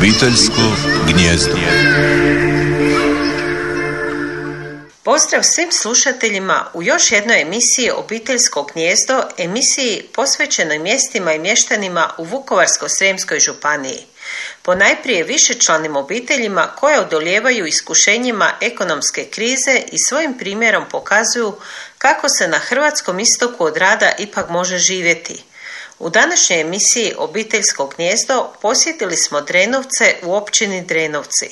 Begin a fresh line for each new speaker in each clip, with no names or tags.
Obiteljsko gnjezdo.
Pozdrav svim slušateljima u još jednoj emisiji Obiteljsko gnjezdo, emisiji posvećenoj mjestima i mještanima u Vukovarsko-Sremskoj županiji. Po najprije višečlanim obiteljima koje odoljevaju iskušenjima ekonomske krize i svojim primjerom pokazuju kako se na hrvatskom istoku od rada ipak može živjeti. U današnjoj emisiji Obiteljsko gnjezdo posjetili smo Drenovce u općini Drenovci.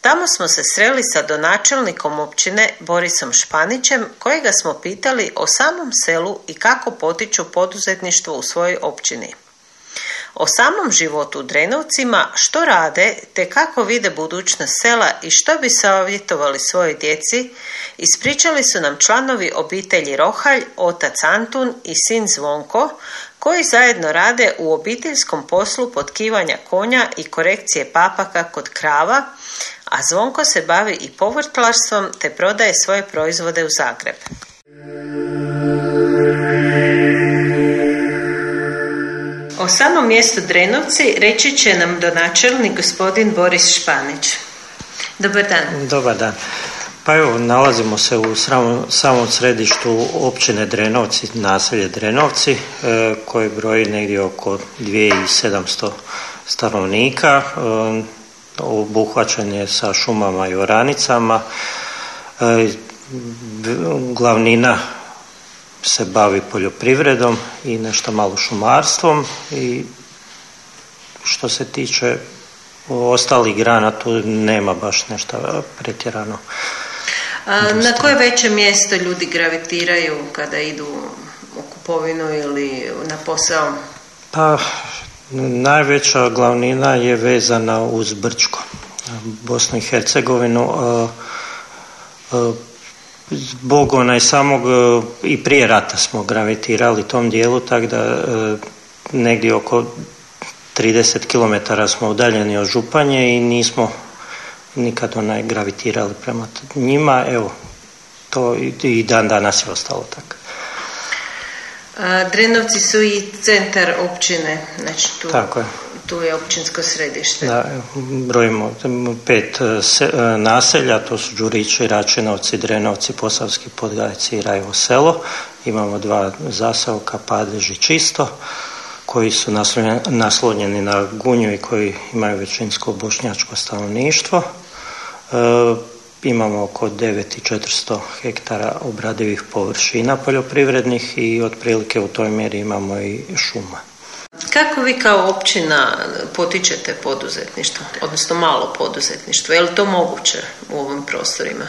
Tamo smo se sreli sa donačelnikom općine Borisom Španićem kojega smo pitali o samom selu i kako potiču poduzetništvo u svojoj općini. O samom životu u Drenovcima, što rade, te kako vide budućnost sela i što bi savjetovali svojoj djeci, ispričali su nam članovi obitelji Rohalj, otac Antun i sin Zvonko, koji zajedno rade u obiteljskom poslu potkivanja konja i korekcije papaka kod krava, a Zvonko se bavi i povrtlarstvom te prodaje svoje proizvode u Zagreb. O samom mjestu Drenovci reći će nam donačelnik gospodin Boris Španić. Dobar dan.
Dobar dan. Pa evo, nalazimo se u samom središtu općine Drenovci, naselje Drenovci, e, koje broji negdje oko 2700 stanovnika. E, obuhvaćen je sa šumama i oranicama. E, glavnina se bavi poljoprivredom i nešto malo šumarstvom i što se tiče ostalih grana tu nema baš nešto pretjerano.
Na koje veće mjesto ljudi gravitiraju kada idu u kupovinu ili na posao?
Pa najveća glavnina je vezana uz Brčko, Bosnu i Hercegovinu. Zbog onaj samog i prije rata smo gravitirali tom dijelu, tako da negdje oko 30 km smo udaljeni od Županje i nismo nikad onaj gravitirali prema njima. Evo, to i dan danas je ostalo tako.
Drenovci su i centar općine, znači tu,
Tako je.
tu je općinsko središte.
Da, brojimo pet e, se, e, naselja, to su Đurići, Račinovci, Drenovci, Posavski Podgajci i Rajevo selo. Imamo dva zasavka, Padež i Čisto, koji su naslonjeni na Gunju i koji imaju većinsko bošnjačko stanovništvo. E, imamo oko 9400 hektara obradivih površina poljoprivrednih i otprilike u toj mjeri imamo i šuma.
Kako vi kao općina potičete poduzetništvo, odnosno malo poduzetništvo? Je li to moguće u ovim prostorima?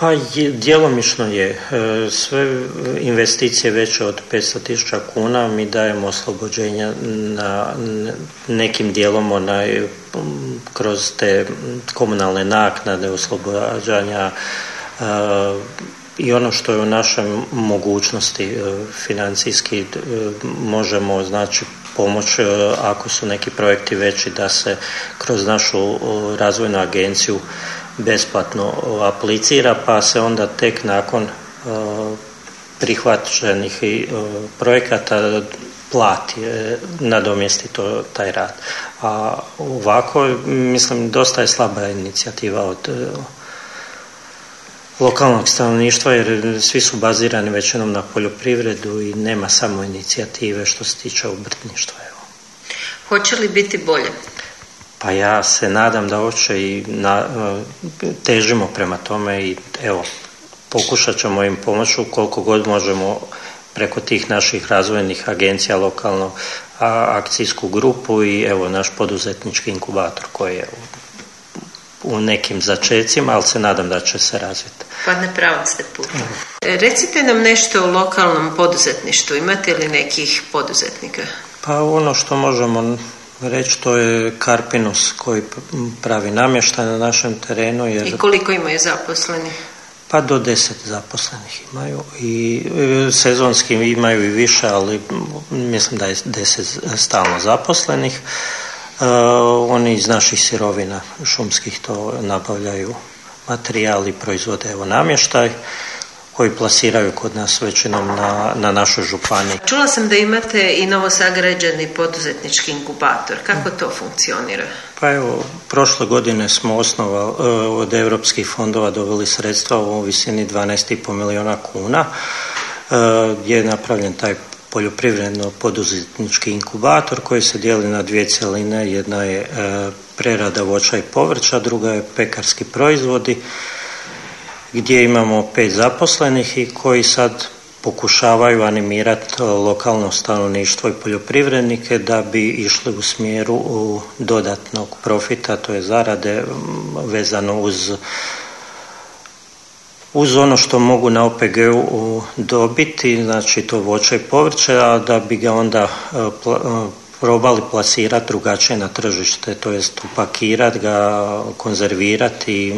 Pa djelomično je. E, sve investicije veće od 500.000 kuna mi dajemo oslobođenja na nekim dijelom onaj, kroz te komunalne naknade, oslobođanja e, i ono što je u našoj mogućnosti e, financijski možemo znači pomoć ako su neki projekti veći da se kroz našu razvojnu agenciju besplatno aplicira pa se onda tek nakon prihvaćenih projekata plati, e, nadomjesti to taj rad. A ovako, mislim, dosta je slaba inicijativa od e, lokalnog stanovništva jer svi su bazirani većinom na poljoprivredu i nema samo inicijative što se tiče obrtništva. Evo.
Hoće li biti bolje?
Pa ja se nadam da hoće i na, težimo prema tome i evo, pokušat ćemo im pomoći koliko god možemo preko tih naših razvojnih agencija lokalno akcijsku grupu i evo naš poduzetnički inkubator koji je u, nekim začecima, ali se nadam da će se razviti.
Pa na pravom ste putu. E, recite nam nešto o lokalnom poduzetništvu. Imate li nekih poduzetnika?
Pa ono što možemo reći, to je Karpinus koji pravi namještaj na našem terenu. Jer...
I koliko imaju zaposleni?
Pa do deset zaposlenih imaju i e, sezonski imaju i više, ali mislim da je deset stalno zaposlenih. E, oni iz naših sirovina šumskih to nabavljaju materijali, proizvode evo namještaj koji plasiraju kod nas većinom na, na našoj županiji.
Čula sam da imate i novosagrađeni poduzetnički inkubator. Kako to funkcionira?
Pa evo, prošle godine smo osnovali e, od europskih fondova dobili sredstva u visini 12,5 milijuna kuna e, gdje je napravljen taj poljoprivredno poduzetnički inkubator koji se dijeli na dvije cjeline. Jedna je e, prerada voća i povrća, druga je pekarski proizvodi gdje imamo pet zaposlenih i koji sad pokušavaju animirati lokalno stanovništvo i poljoprivrednike da bi išli u smjeru dodatnog profita, to je zarade vezano uz uz ono što mogu na OPG-u dobiti, znači to voće i povrće, a da bi ga onda e, e, probali plasirati drugačije na tržište, to jest upakirati ga, konzervirati i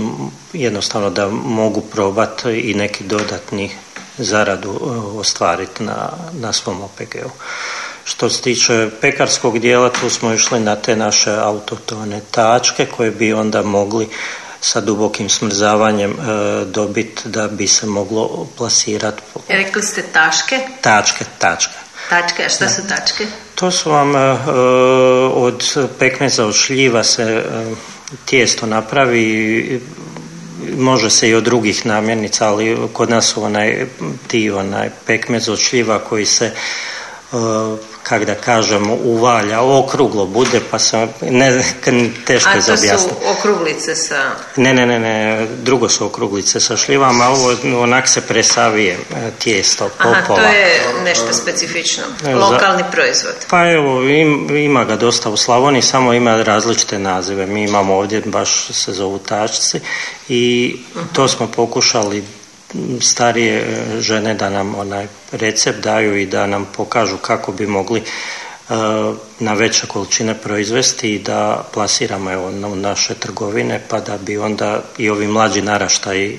jednostavno da mogu probati i neki dodatni zaradu e, ostvariti na, na svom OPG-u. Što se tiče pekarskog dijela, tu smo išli na te naše autotone tačke koje bi onda mogli sa dubokim smrzavanjem e, dobiti da bi se moglo plasirati.
Rekli ste taške?
Tačke, tačke.
Tačke, a šta su tačke?
To su vam e, od pekmeza od šljiva se e, tijesto napravi može se i od drugih namirnica, ali kod nas su onaj ti onaj pekmez od šljiva koji se kak da kažem, uvalja, okruglo bude, pa sam, ne, teško je za
A to su okruglice sa...
Ne, ne, ne, ne, drugo su okruglice sa šljivama, ovo onak se presavije e, tijesto, popola.
Aha, to je nešto specifično, lokalni proizvod.
Pa evo, ima ga dosta u Slavoniji, samo ima različite nazive. Mi imamo ovdje, baš se zovu tačci i to smo pokušali starije e, žene da nam onaj recept daju i da nam pokažu kako bi mogli e, na veće količine proizvesti i da plasiramo evo, u naše trgovine pa da bi onda i ovi mlađi naraštaji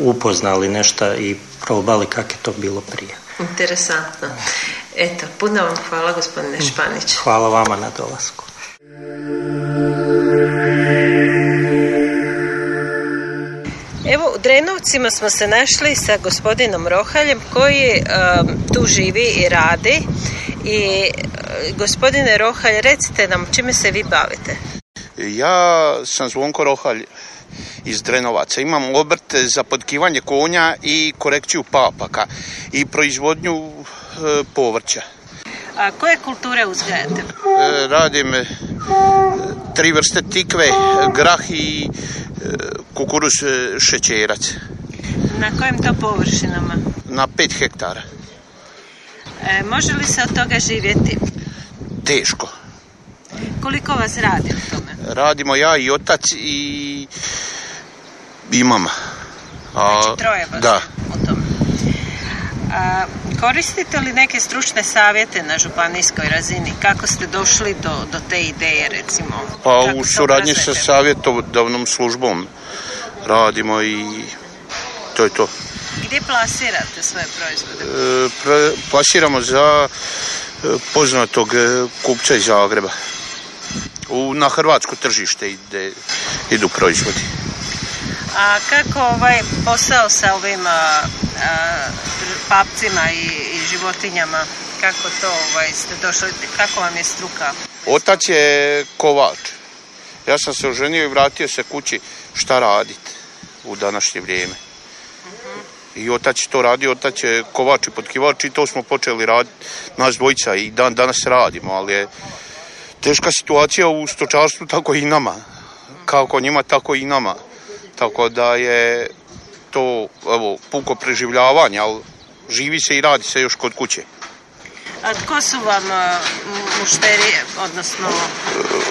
upoznali nešto i probali kako je to bilo prije.
Interesantno. Eto, puno vam hvala gospodine Španić.
Hvala vama na dolasku.
U Drenovcima smo se našli sa gospodinom Rohaljem koji um, tu živi i radi i uh, gospodine Rohalj recite nam čime se vi bavite?
Ja sam Zvonko Rohalj iz Drenovaca. Imam obrt za potkivanje konja i korekciju papaka i proizvodnju e, povrća.
A koje kulture uzgajate?
E, radim e, tri vrste tikve, grah i kukuruz e, šećerac.
Na kojim to površinama?
Na pet hektara.
E, može li se od toga živjeti?
Teško.
Koliko vas radi u tome?
Radimo ja i otac i, i mama.
A, znači troje vas
da.
u tome. A, koristite li neke stručne savjete na županijskoj razini? Kako ste došli do, do te ideje recimo?
Pa u suradnji sa savjetodavnom službom radimo i to je to.
Gdje plasirate svoje proizvode?
E, plasiramo za e, poznatog e, kupca iz Zagreba. U, na hrvatsko tržište ide, idu proizvodi.
A kako ovaj posao sa ovim a, papcima i, i životinjama, kako to ovaj, ste došli, kako vam je struka?
Otac je kovač. Ja sam se oženio i vratio se kući šta raditi u današnje vrijeme. I otac to radi, otac je kovač i potkivač i to smo počeli raditi nas dvojica i dan danas radimo, ali je teška situacija u stočarstvu tako i nama. Kako njima, tako i nama. Tako da je to evo, puko preživljavanje, ali živi se i radi se još kod kuće.
A tko su vam mušterije, odnosno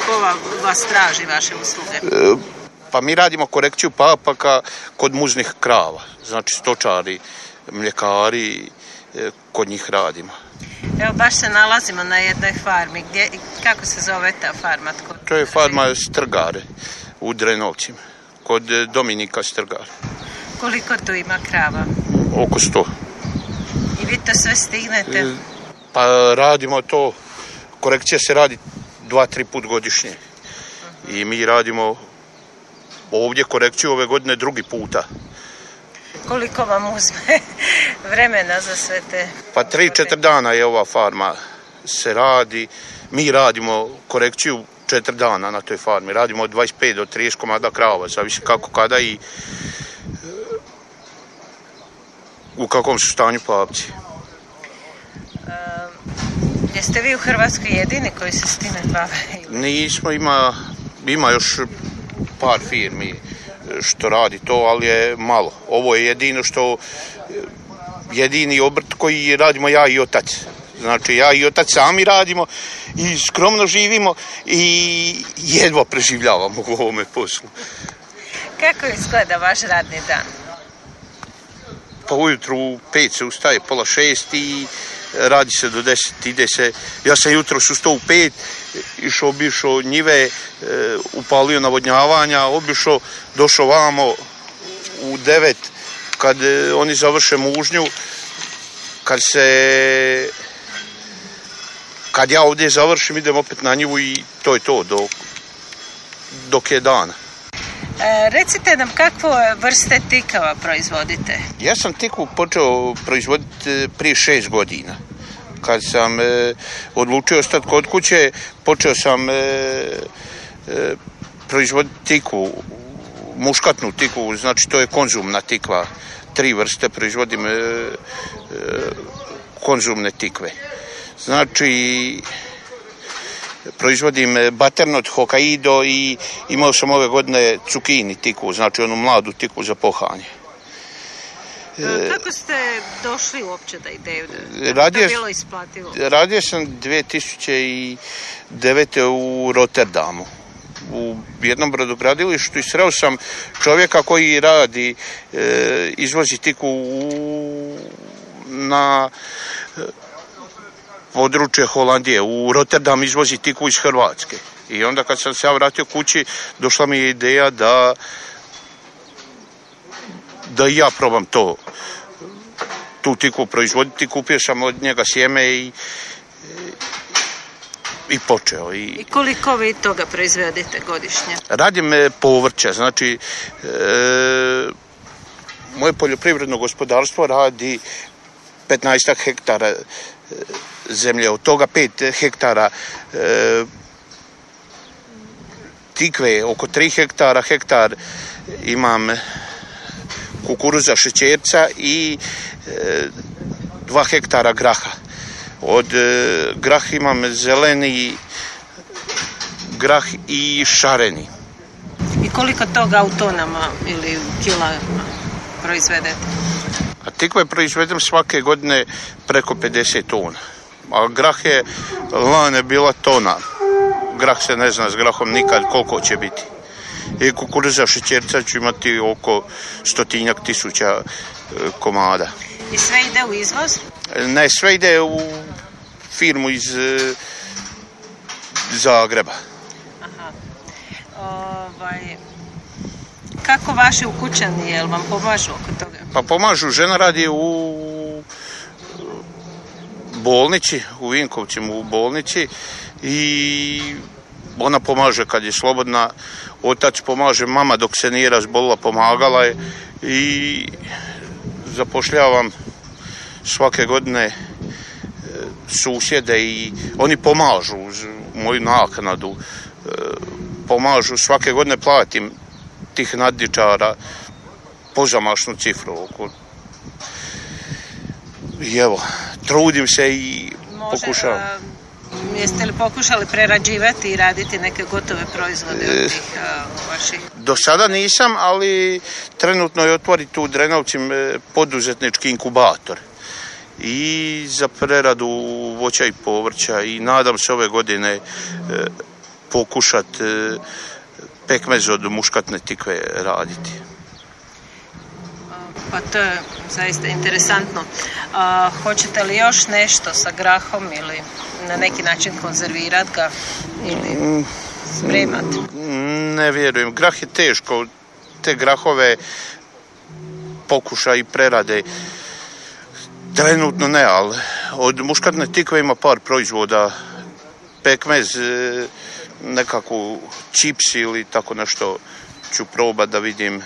ko vas traži vaše usluge? E,
pa mi radimo korekciju papaka kod muznih krava, znači stočari, mljekari, e, kod njih radimo.
Evo baš se nalazimo na jednoj farmi. Gdje, kako se zove ta farma? Tko...
To je farma Strgare u Drenovcima, kod e, Dominika Strgare.
Koliko tu ima krava?
Oko sto.
I vi to sve stignete? E,
pa radimo to, korekcija se radi dva, tri put godišnje. I mi radimo ovdje korekciju ove godine drugi puta.
Koliko vam uzme vremena za sve te...
Pa tri, četiri dana je ova farma se radi. Mi radimo korekciju četiri dana na toj farmi. Radimo od 25 do 30 komada krava, zavisi kako kada i u kakvom su stanju papci.
Jeste vi u Hrvatskoj jedini koji se s time bave?
Nismo, ima, ima još par firmi što radi to, ali je malo. Ovo je jedino što jedini obrt koji radimo ja i otac. Znači ja i otac sami radimo i skromno živimo i jedva preživljavamo u ovome poslu.
Kako izgleda vaš radni dan?
Pa ujutru u pet se ustaje, pola šest i radi se do deset, ide se. Ja sam jutro sustao u pet, išao, obišao njive, e, upalio navodnjavanja, obišao, došao vamo u devet, kad e, oni završe mužnju, kad se kad ja ovdje završim idem opet na njivu i to je to dok, dok je dan.
E, recite nam kakve vrste tikava proizvodite?
Ja sam tiku počeo proizvoditi e, prije šest godina. Kad sam e, odlučio ostati kod kuće, počeo sam e, proizvoditi tiku, muškatnu tiku, znači to je konzumna tikva. Tri vrste proizvodim konzumne tikve. Znači, proizvodim baternot, Hokkaido i imao sam ove godine cukini tiku, znači onu mladu tiku za pohanje.
Kako ste došli uopće da ideju?
Radio,
bilo isplativo?
Radio sam 2009. u Rotterdamu u jednom brodogradilištu i sreo sam čovjeka koji radi, e, izvozi tiku u, na područje Holandije. U Rotterdam izvozi tiku iz Hrvatske. I onda kad sam se ja vratio kući, došla mi je ideja da da ja probam to tu tiku proizvoditi. Kupio sam od njega sjeme i i počeo.
I, I koliko vi toga proizvodite godišnje?
Radim e, povrće, znači e, moje poljoprivredno gospodarstvo radi 15 hektara e, zemlje, od toga 5 hektara e, tikve, oko 3 hektara, hektar imam kukuruza šećerca i e, 2 hektara graha. Od e, grah imam zeleni grah i šareni.
I koliko toga u tonama ili kilama proizvedete?
A tikve proizvedem svake godine preko 50 tona a grah je lane bila tona. Grah se ne zna s grahom nikad koliko će biti. I kukuruza šećerca ću imati oko stotinjak tisuća e, komada.
I sve ide u izvoz?
Ne, sve ide u firmu iz e, Zagreba. Aha.
Ovaj, kako vaši ukućani, jel vam pomažu oko toga?
Pa pomažu, žena radi u bolnici, u Vinkovcima u bolnici i ona pomaže kad je slobodna, otac pomaže, mama dok se nije razbolila pomagala je i zapošljavam svake godine e, susjede i oni pomažu uz moju naknadu, e, pomažu, svake godine platim tih nadničara pozamašnu cifru oko i evo, trudim se i Može, pokušavam.
jeste li pokušali prerađivati i raditi neke gotove proizvode od e, tih vaših?
Do sada nisam, ali trenutno je otvoriti u Drenovcim poduzetnički inkubator i za preradu voća i povrća i nadam se ove godine e, pokušat pekmez od muškatne tikve raditi.
Pa to je zaista interesantno. A, hoćete li još nešto sa grahom ili na neki način konzervirati ga ili spremati?
Ne vjerujem. Grah je teško. Te grahove pokuša i prerade trenutno ne, ali od muškatne tikve ima par proizvoda pekmez, e, nekakvu čips ili tako nešto ću probati da vidim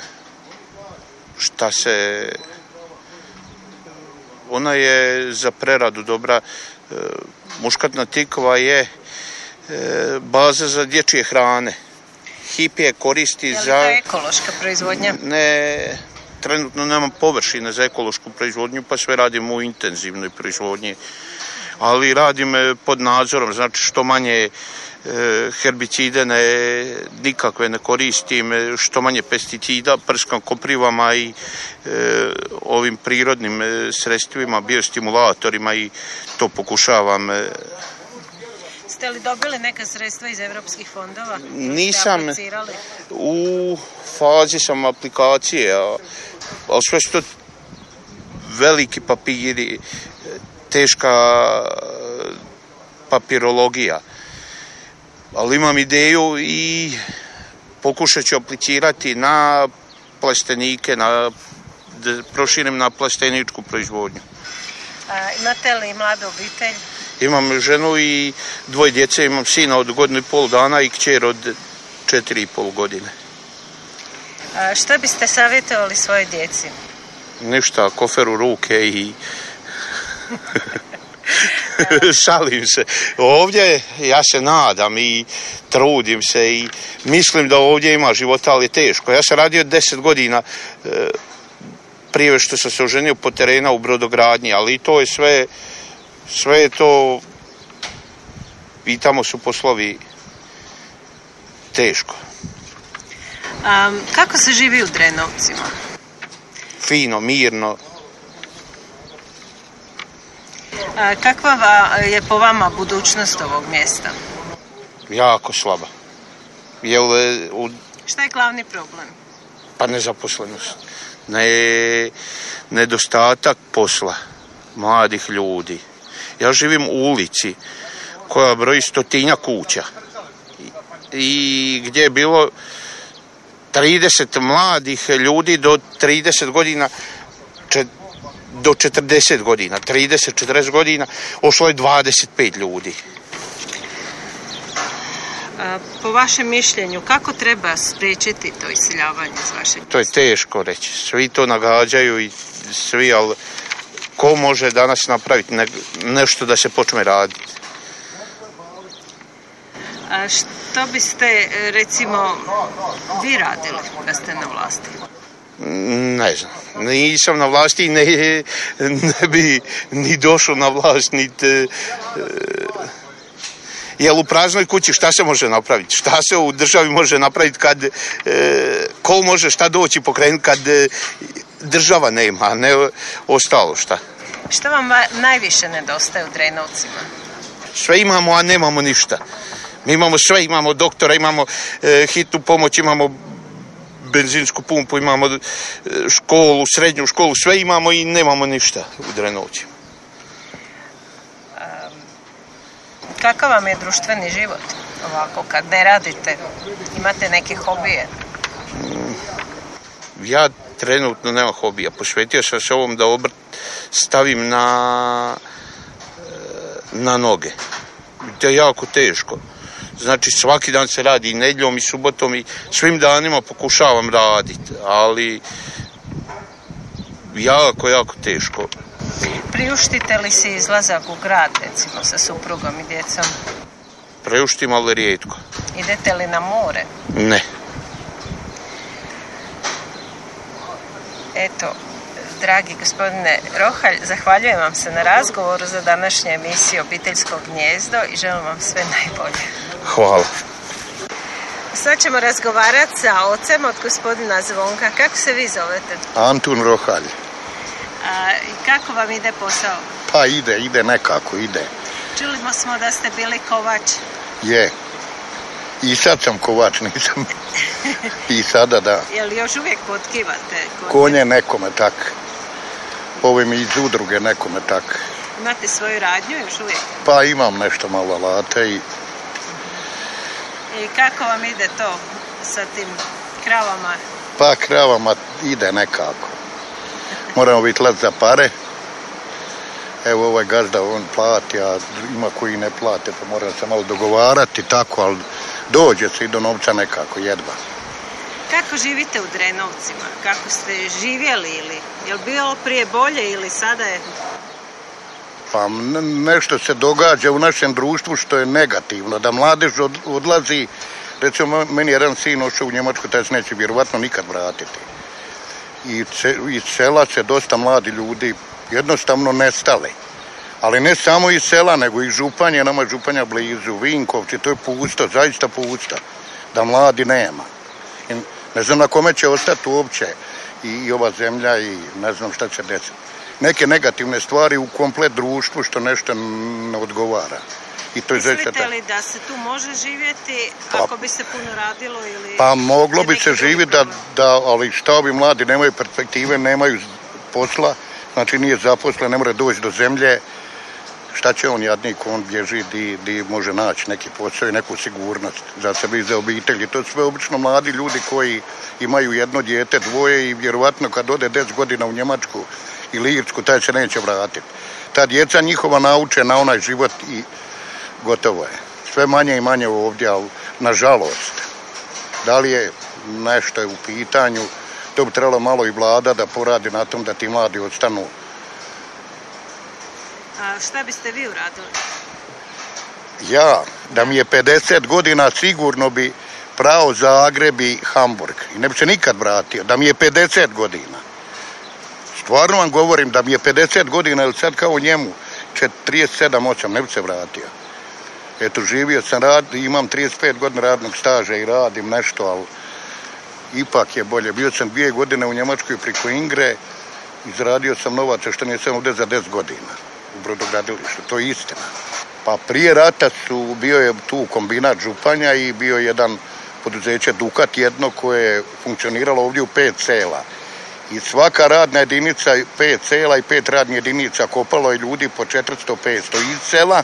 šta se ona je za preradu dobra. E, muškatna tikva je e, baza za dječje hrane. Hip je koristi
Je li
za
ekološka proizvodnja?
ne trenutno nemam površine za ekološku proizvodnju pa sve radim u intenzivnoj proizvodnji ali radim e, pod nadzorom znači što manje e, herbicide ne, nikakve ne koristim, e, što manje pesticida, prskam koprivama i e, ovim prirodnim sredstvima, biostimulatorima i to pokušavam. e,
Ste li dobili neka sredstva iz europskih fondova?
Nisam. U fazi sam aplikacije, ali sve su to veliki papiri, teška papirologija. Ali imam ideju i pokušat ću aplicirati na plastenike, na, da proširim na plasteničku proizvodnju.
A, imate li mladu obitelj?
Imam ženu i dvoje djece, imam sina od godinu i pol dana i kćer od četiri i pol godine.
A, što biste savjetovali svoje djeci?
Ništa, kofer u ruke i... Šalim se. Ovdje ja se nadam i trudim se i mislim da ovdje ima života, ali je teško. Ja sam radio 10 godina e, prije što sam se oženio po terena u brodogradnji, ali to je sve, sve je to i tamo su poslovi teško.
A, kako se živi u Drenovcima?
Fino, mirno,
A, kakva va- je po vama budućnost ovog mjesta?
jako slaba. Jer e, u
Šta je glavni problem?
pa nezaposlenost, ne, nedostatak posla mladih ljudi. Ja živim u ulici koja broji stotinja kuća i gdje je bilo 30 mladih ljudi do 30 godina, do 40 godina, 30-40 godina, ošlo je 25 ljudi.
A, po vašem mišljenju, kako treba spriječiti to iseljavanje iz vašeg
To je teško reći. Svi to nagađaju i svi, ali ko može danas napraviti ne- nešto da se počne raditi?
A što biste, recimo, vi radili da ste na vlasti?
Ne znam. Nisam na vlasti i ne, ne bi ni došao na vlast, niti... e, Jel u praznoj kući šta se može napraviti? Šta se u državi može napraviti kad... E, ko može šta doći pokrenuti kad e, država nema, a ne ostalo šta?
Što vam va- najviše nedostaje u Drenovcima?
Sve imamo, a nemamo ništa. Mi imamo sve, imamo doktora, imamo e, hitnu pomoć, imamo benzinsku pumpu, imamo e, školu, srednju školu, sve imamo i nemamo ništa u Drenovcima.
Kakav vam je društveni život ovako kad ne radite? Imate neke hobije?
Ja trenutno nemam hobija. Posvetio sam se ovom da obrt stavim na, e, na noge. To je jako teško. Znači svaki dan se radi i nedjeljom i subotom i svim danima pokušavam raditi, ali jako, jako teško.
Priuštite li si izlazak u grad, recimo, sa suprugom i djecom?
Preuštim, ali rijetko.
Idete li na more?
Ne.
Eto, dragi gospodine Rohalj, zahvaljujem vam se na razgovoru za današnje emisije Obiteljsko gnjezdo i želim vam sve najbolje.
Hvala.
Sad ćemo razgovarati sa ocem od gospodina Zvonka. Kako se vi zovete?
Antun Rohalj.
A, I kako vam ide posao?
Pa ide, ide nekako, ide.
Čuli smo da ste bili kovač.
Je. I sad sam kovač, nisam. I sada da.
Je li još uvijek potkivate? konje?
Konje nekome tak. Ovo mi iz udruge nekome tak.
Imate svoju radnju još uvijek?
Pa imam nešto malo alate i
I kako vam ide to sa tim kravama?
pa kravama ide nekako. Moramo biti let za pare. Evo ovaj gazda on plati, a ima koji ne plate, pa moram se malo dogovarati tako, ali dođe se i do novca nekako, jedva.
Kako živite u Drenovcima? Kako ste živjeli ili je li bilo prije bolje ili sada je
pa nešto se događa u našem društvu što je negativno, da mladež odlazi, recimo meni jedan sin ošao u Njemačku, taj se neće vjerovatno nikad vratiti. I iz sela se dosta mladi ljudi jednostavno nestali. Ali ne samo iz sela, nego i županje, nama je županja blizu, Vinkovci, to je pusto, zaista pusto, da mladi nema. I ne znam na kome će ostati uopće i, i ova zemlja i ne znam šta će desiti neke negativne stvari u komplet društvu što nešto ne odgovara.
I to je Mislite li da se tu može živjeti pa, ako bi se puno radilo ili...
Pa moglo bi se živjeti da, da, ali šta ovi mladi nemaju perspektive, nemaju posla, znači nije zaposlen, ne mora doći do zemlje, šta će on jadnik, on bježi di, di može naći neki posao i neku sigurnost za sebe i za obitelji. To su sve obično mladi ljudi koji imaju jedno dijete, dvoje i vjerovatno kad ode 10 godina u Njemačku ili Irsku, taj se neće vratiti. Ta djeca njihova nauče na onaj život i gotovo je. Sve manje i manje ovdje, ali nažalost, da li je nešto je u pitanju, to bi trebalo malo i vlada da poradi na tom da ti mladi ostanu.
A šta biste vi uradili?
Ja, da mi je 50 godina sigurno bi pravo Zagreb i Hamburg. I ne bi se nikad vratio. Da mi je 50 godina. Stvarno vam govorim da mi je 50 godina ili sad kao njemu 37, 8, ne bi se vratio. Eto, živio sam, rad, imam 35 godina radnog staža i radim nešto, ali ipak je bolje. Bio sam dvije godine u Njemačkoj priko Ingre, izradio sam novaca što nisam ovdje za 10 godina u brodogradilištu, to je istina. Pa prije rata su, bio je tu kombinat Županja i bio jedan poduzeće Dukat jedno koje je funkcioniralo ovdje u pet sela i svaka radna jedinica, pet sela i pet radnih jedinica kopalo je ljudi po 400-500 iz sela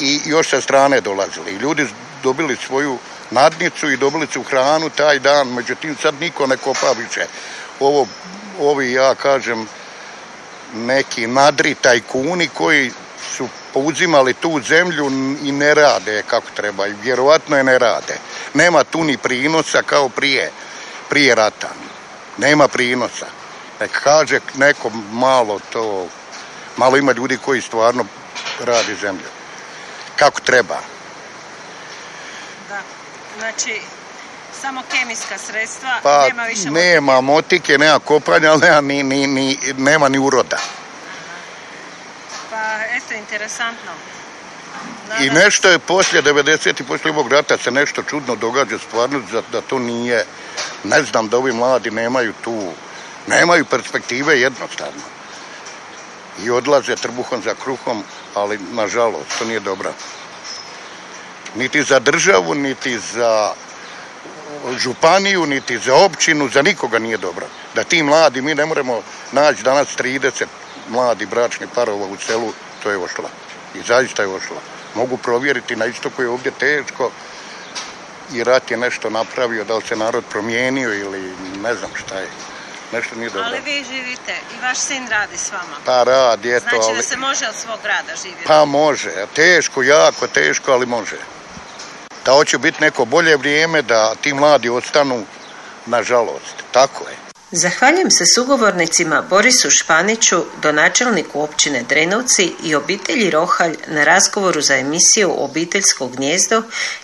i još sa strane dolazili. I ljudi dobili svoju nadnicu i dobili su hranu taj dan, međutim sad niko ne kopa više. Ovo, ovi, ja kažem, neki nadri tajkuni koji su pouzimali tu zemlju i ne rade kako treba i vjerovatno je ne rade. Nema tu ni prinosa kao prije, prije rata nema prinosa. Nek kaže neko malo to, malo ima ljudi koji stvarno radi zemlju. Kako treba.
Da, znači samo kemijska sredstva,
pa,
nema više
nema motike, nema kopanja, ali nema ni, ni, ni, nema ni uroda.
Pa eto, interesantno.
I nešto je poslije 90. i poslije ovog rata se nešto čudno događa stvarno da to nije ne znam da ovi mladi nemaju tu, nemaju perspektive jednostavno. I odlaze trbuhom za kruhom, ali nažalost to nije dobro. Niti za državu, niti za županiju, niti za općinu, za nikoga nije dobro. Da ti mladi, mi ne moramo naći danas 30 mladi bračni parova u selu, to je ošla. I zaista je ošla. Mogu provjeriti na istoku je ovdje teško, i rat je nešto napravio, da li se narod promijenio ili ne znam šta je. Nešto nije dobro.
Ali vi živite i vaš sin radi s vama.
Pa radi, eto.
Znači da se može od svog grada živjeti.
Pa može, teško, jako teško, ali može. Da hoće biti neko bolje vrijeme, da ti mladi ostanu, nažalost, tako je.
Zahvaljujem se sugovornicima Borisu Španiću, donačelniku općine Drenovci i obitelji Rohalj na razgovoru za emisiju Obiteljsko gnjezdo,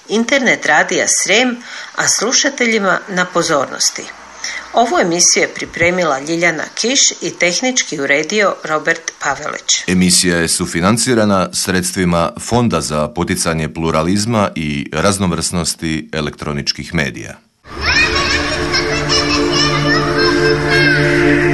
internet radija Srem, a slušateljima na pozornosti. Ovu emisiju je pripremila Ljiljana Kiš i tehnički uredio Robert Pavelić.
Emisija je sufinancirana sredstvima Fonda za poticanje pluralizma i raznovrsnosti elektroničkih medija. Thank you.